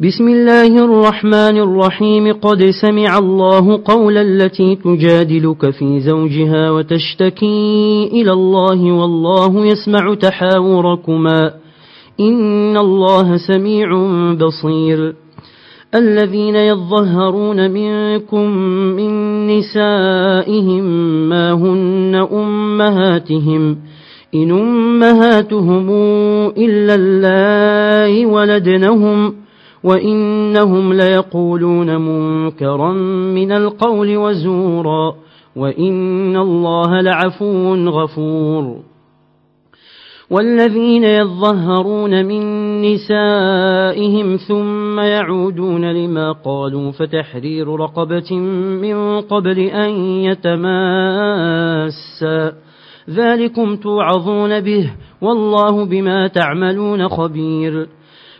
بسم الله الرحمن الرحيم. قد سمع الله قول التي تجادلك في زوجها وتشتكي إلى الله والله يسمع تحاوركما. إن الله سميع بصير. الذين يظهرون منكم من نسائهم ما هن أمهاتهم. إن أمهاتهم إلا الله ولدنهم وإنهم ليقولون منكرا من القول وزورا وإن الله لعفو غفور. والذين يظهرون من نسائهم ثم يعودون لما قالوا فتحرير رقبة من قبل أن يتماسا ذلكم توعظون به والله بما تعملون خبير.